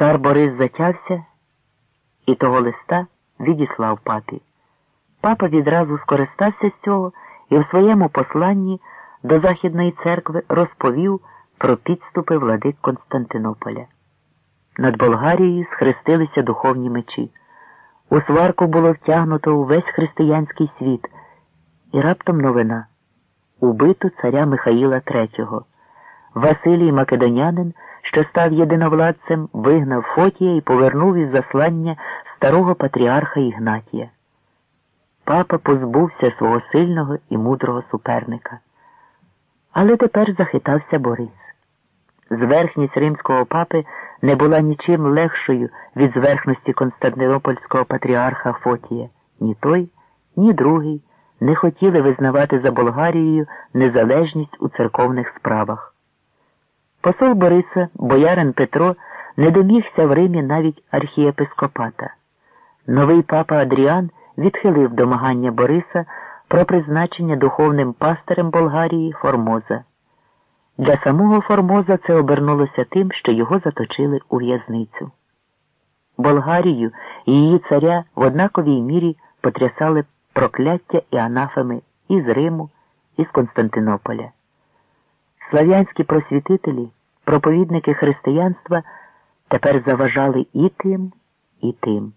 Цар Борис затявся і того листа відіслав папі. Папа відразу скористався з цього і в своєму посланні до Західної церкви розповів про підступи владик Константинополя. Над Болгарією схрестилися духовні мечі. У сварку було втягнуто увесь християнський світ, і раптом новина убито царя Михаїла III. Василій Македонянин, що став єдиновладцем, вигнав Фотія і повернув із заслання старого патріарха Ігнатія. Папа позбувся свого сильного і мудрого суперника. Але тепер захитався Борис. Зверхність римського папи не була нічим легшою від зверхності Константинопольського патріарха Фотія. Ні той, ні другий не хотіли визнавати за Болгарією незалежність у церковних справах. Посол Бориса, боярин Петро, не домігся в Римі навіть архієпископата. Новий папа Адріан відхилив домагання Бориса про призначення духовним пастирем Болгарії Формоза. Для самого Формоза це обернулося тим, що його заточили у в'язницю. Болгарію і її царя в однаковій мірі потрясали прокляття і анафеми із Риму, і з Константинополя. Слав'янські просвітителі, проповідники християнства тепер заважали і тим, і тим.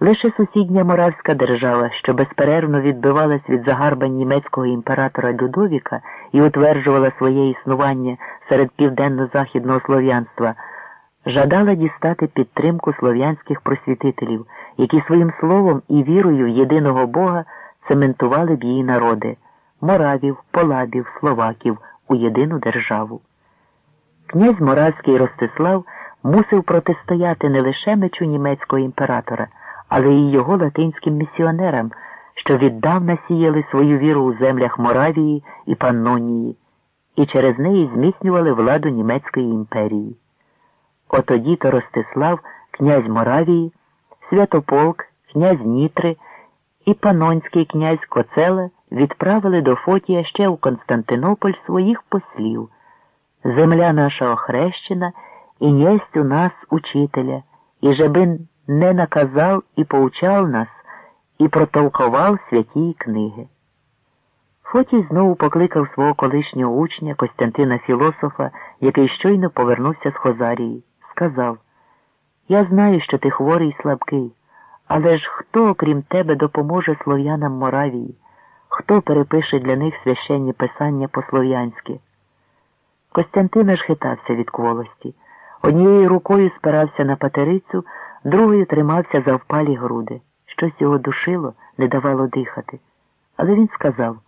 Лише сусідня Моравська держава, що безперервно відбивалась від загарбань німецького імператора Людовіка і утверджувала своє існування серед південно-західного слов'янства, жадала дістати підтримку слов'янських просвітителів, які своїм словом і вірою в єдиного Бога цементували б її народи моравів, полабів, словаків у єдину державу. Князь Моравський Ростислав мусив протистояти не лише мечу німецького імператора але й його латинським місіонерам, що віддавна сіяли свою віру у землях Моравії і Паннонії, і через неї зміцнювали владу Німецької імперії. Отоді то Ростислав, князь Моравії, Святополк, князь Нітри і Панонський князь Коцела відправили до Фотія ще у Константинополь своїх послів. Земля наша охрещена, і єсть у нас учителя, і жебин не наказав і поучав нас, і протолкував святі книги. Фотій знову покликав свого колишнього учня Костянтина Філософа, який щойно повернувся з Хозарії. Сказав Я знаю, що ти хворий і слабкий, але ж хто, окрім тебе, допоможе слов'янам Моравії, хто перепише для них священні писання по-слов'янськи? Костянтин аж хитався від кволості. Однією рукою спирався на патерицю, другою тримався за впалі груди. Щось його душило, не давало дихати. Але він сказав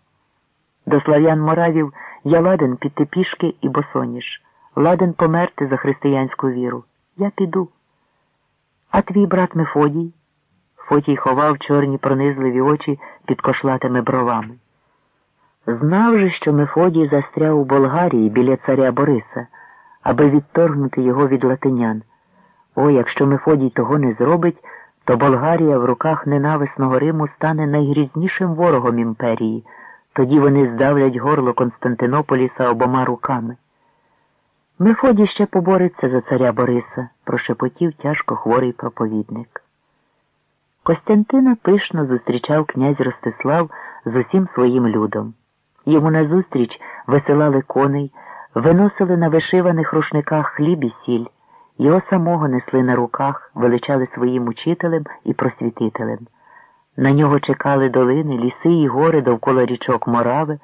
до слав'ян моравів я ладен піти пішки і босоніж, ладен померти за християнську віру. Я піду. А твій брат Мефодій? Фотій ховав чорні пронизливі очі під кошлатими бровами. Знав же, що Мефодій застряв у Болгарії біля царя Бориса, аби відторгнути його від латинян. О, якщо Мефодій того не зробить, то Болгарія в руках ненависного Риму стане найгрізнішим ворогом імперії. Тоді вони здавлять горло Константинополіса обома руками. Мефодій ще побореться за царя Бориса, прошепотів тяжко хворий проповідник. Костянтина пишно зустрічав князь Ростислав з усім своїм людом. Йому назустріч висилали коней, виносили на вишиваних рушниках хліб і сіль. Його самого несли на руках, величали своїм учителем і просвітителем. На нього чекали долини, ліси і гори довкола річок Морави,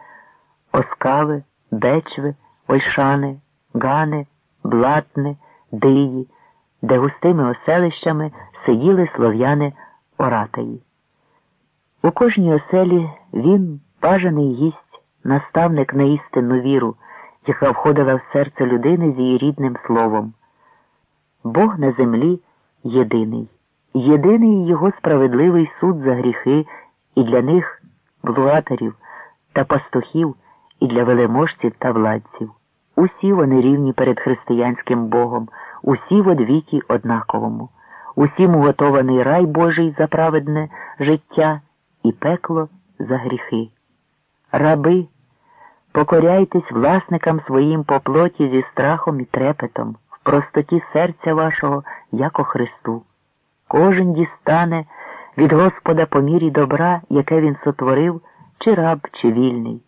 Оскави, Бечви, Ольшани, Гани, Блатни, Диї, де густими оселищами сиділи слов'яни Оратаї. У кожній оселі він, бажаний гість, наставник на істинну віру, яка входила в серце людини з її рідним словом. Бог на землі єдиний, єдиний його справедливий суд за гріхи і для них, блуаторів та пастухів, і для велеможців та владців. Усі вони рівні перед християнським Богом, усі в одвіті однаковому, усім уготований рай Божий за праведне життя і пекло за гріхи. Раби, покоряйтесь власникам своїм по плоті зі страхом і трепетом в простоті серця вашого, як о Христу. Кожен дістане від Господа по мірі добра, яке він сотворив, чи раб, чи вільний.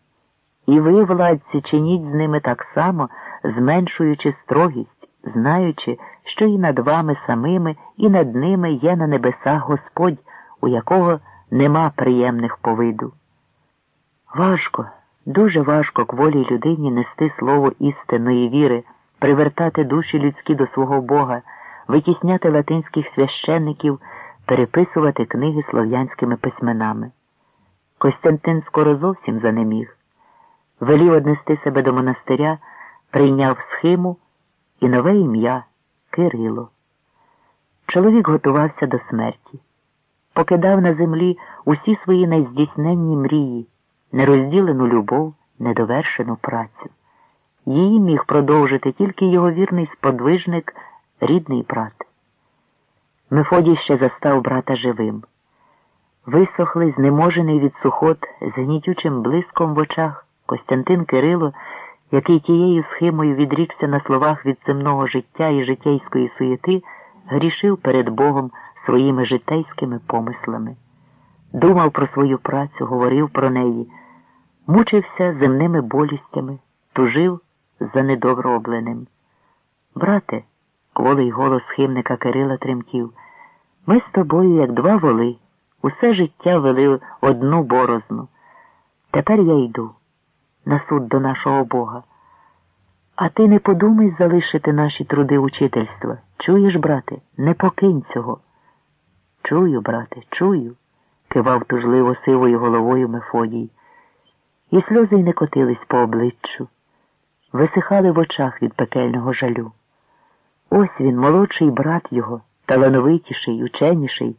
І ви, владці, чиніть з ними так само, зменшуючи строгість, знаючи, що і над вами самими, і над ними є на небесах Господь, у якого нема приємних повиду. Важко, дуже важко кволій людині нести слово істинної віри, привертати душі людські до свого Бога, витісняти латинських священників, переписувати книги слов'янськими письменами. Костянтин скоро зовсім занеміг. Велів однести себе до монастиря, прийняв схиму і нове ім'я Кирило. Чоловік готувався до смерті, покидав на землі усі свої найздійсненні мрії, нерозділену любов, недовершену працю. Її міг продовжити тільки його вірний сподвижник, рідний брат. Мефодій ще застав брата живим. Висохлий, знеможений від сухот, з гнітючим блиском в очах Костянтин Кирило, який тією схимою відрікся на словах від земного життя і житейської суєти, грішив перед Богом своїми житейськими помислами. Думав про свою працю, говорив про неї, мучився земними болістями, тужив за недоробленим. Брате, кволий голос химника Кирила тремтів, ми з тобою, як два воли, усе життя вели одну борозну. Тепер я йду на суд до нашого Бога. А ти не подумай залишити наші труди учительства. Чуєш, брате, не покинь цього. Чую, брате, чую, кивав тужливо сивою головою Мефодій. І сльози й не котились по обличчю, висихали в очах від пекельного жалю. Ось він, молодший брат його, талановитіший, ученіший,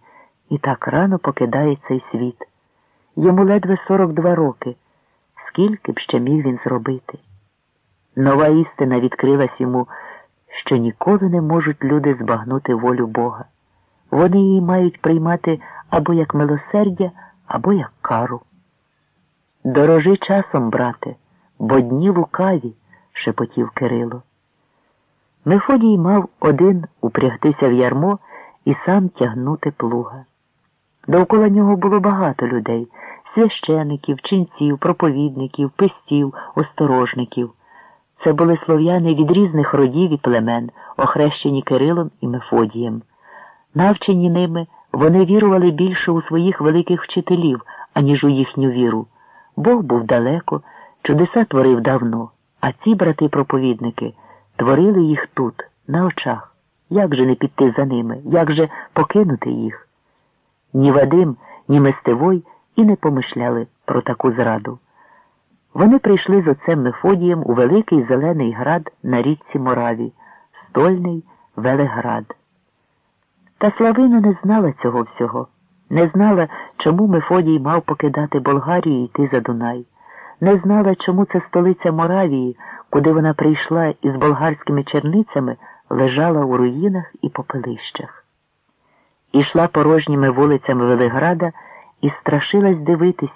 і так рано покидає цей світ. Йому ледве 42 роки. Скільки б ще міг він зробити? Нова істина відкрилась йому, що ніколи не можуть люди збагнути волю Бога. Вони її мають приймати або як милосердя, або як кару. Дорожи часом, брате, бо дні лукаві, шепотів Кирило. Мефодій мав один упрягтися в ярмо і сам тягнути плуга. Довкола нього було багато людей священиків, ченців, проповідників, пестів, осторожників. Це були слов'яни від різних родів і племен, охрещені Кирилом і Мефодієм. Навчені ними, вони вірували більше у своїх великих вчителів, аніж у їхню віру. Бог був далеко, чудеса творив давно, а ці брати-проповідники творили їх тут, на очах. Як же не піти за ними, як же покинути їх? Ні Вадим, ні Мистевой і не помишляли про таку зраду. Вони прийшли з отцем Мефодієм у великий зелений град на річці Мораві, стольний Велеград. Та Славина не знала цього всього, не знала, чому Мефодій мав покидати Болгарію і йти за Дунай, не знала, чому це столиця Моравії, куди вона прийшла із болгарськими черницями, лежала у руїнах і попелищах. Ішла порожніми вулицями Велиграда і страшилась дивитись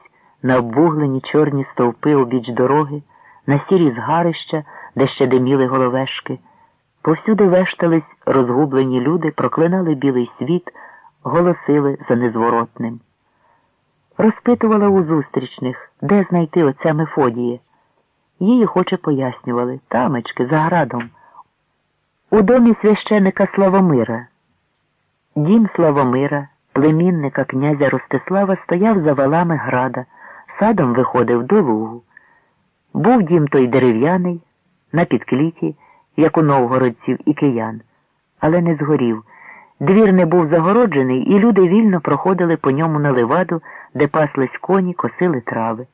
на обвуглені чорні стовпи обіч дороги, на сірі згарища, де ще диміли головешки. Повсюди вештались розгублені люди, проклинали білий світ, голосили за незворотним. Розпитувала у зустрічних, де знайти отця Мефодія. Її хоче пояснювали тамечки за градом. У домі священика Славомира. Дім Славомира, племінника князя Ростислава, стояв за валами града, садом виходив до лугу. Був дім той дерев'яний, на підкліті, як у новгородців і киян, але не згорів. Двір не був загороджений, і люди вільно проходили по ньому на леваду, де паслись коні, косили трави.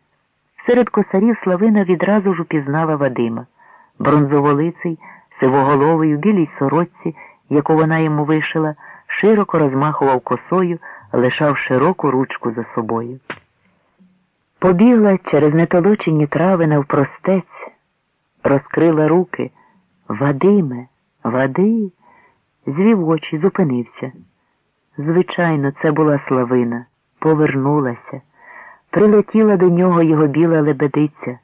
Серед косарів Славина відразу ж упізнала Вадима, бронзоволиций, сивоголовий, у білій сорочці, яку вона йому вишила, широко розмахував косою, лишав широку ручку за собою. Побігла через нетолочені трави навпростець, розкрила руки. Вадиме, Вади, звів очі, зупинився. Звичайно, це була славина, повернулася. Прилетіла до нього його біла лебедиця,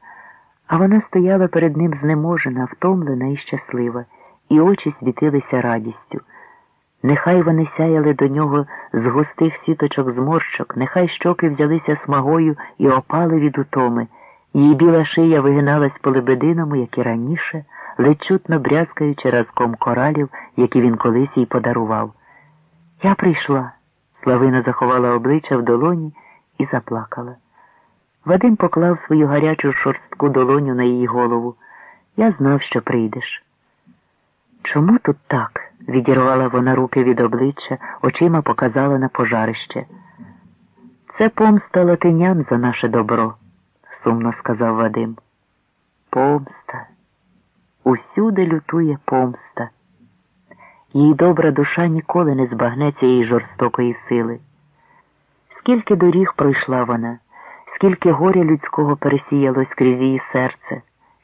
а вона стояла перед ним знеможена, втомлена і щаслива, і очі світилися радістю. Нехай вони сяяли до нього з густих сіточок зморщок, нехай щоки взялися смагою і опали від утоми, її біла шия вигиналась по лебединому, як і раніше, ледь чутно брязкаючи разком коралів, які він колись їй подарував. Я прийшла. Славина заховала обличчя в долоні і заплакала. Вадим поклав свою гарячу шорстку долоню на її голову. Я знав, що прийдеш. Чому тут так? Відірвала вона руки від обличчя, очима показала на пожарище. Це помста латинян за наше добро, сумно сказав Вадим. Помста. Усюди лютує помста. Її добра душа ніколи не збагне цієї жорстокої сили. Скільки доріг пройшла вона, скільки горя людського пересіялось крізь її серце,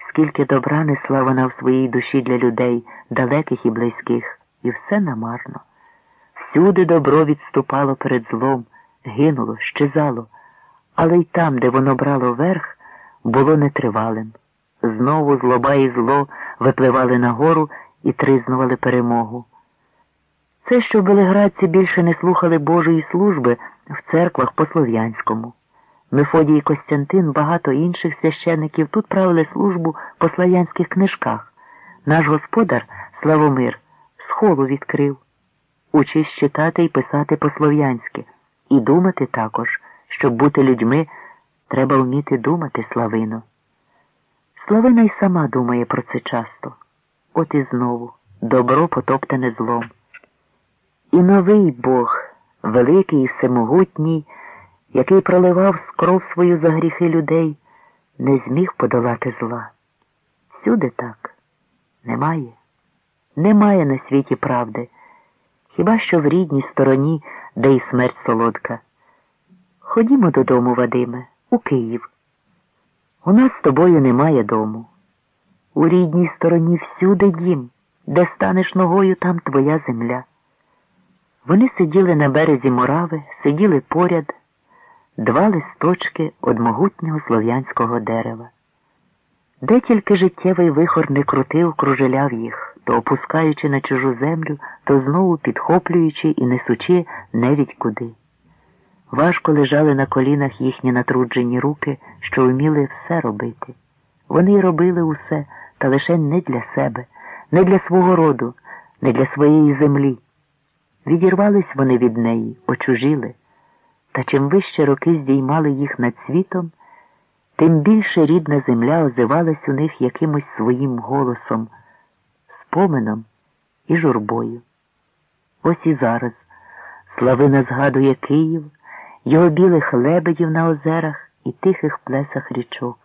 скільки добра несла вона в своїй душі для людей, далеких і близьких, і все намарно. Всюди добро відступало перед злом, гинуло, щезало, але й там, де воно брало верх, було нетривалим. Знову злоба і зло випливали нагору і тризнували перемогу. Це, що белеградці більше не слухали Божої служби в церквах по слов'янському. Мефодій і Костянтин, багато інших священиків тут правили службу по слав'янських книжках. Наш господар, Славомир, схолу відкрив. Учись читати і писати по-слов'янськи, і думати також, щоб бути людьми, треба вміти думати, Славино. Славина й сама думає про це часто. От і знову добро потоптане злом. І новий Бог, великий і всемогутній, який проливав скров свою за гріхи людей, не зміг подолати зла. Всюди так немає. Немає на світі правди, хіба що в рідній стороні, де й смерть солодка. Ходімо додому, Вадиме, у Київ. У нас з тобою немає дому. У рідній стороні всюди дім, де станеш ногою, там твоя земля. Вони сиділи на березі морави, сиділи поряд, два листочки од могутнього слов'янського дерева. Де тільки життєвий вихор не крутив, кружеляв їх, то опускаючи на чужу землю, то знову підхоплюючи і несучи невідь куди. Важко лежали на колінах їхні натруджені руки, що вміли все робити. Вони робили усе, та лише не для себе, не для свого роду, не для своєї землі. Відірвались вони від неї, очужіли, та чим вище роки здіймали їх над світом, тим більше рідна земля озивалась у них якимось своїм голосом, спомином і журбою. Ось і зараз Славина згадує Київ, його білих лебедів на озерах і тихих плесах річок.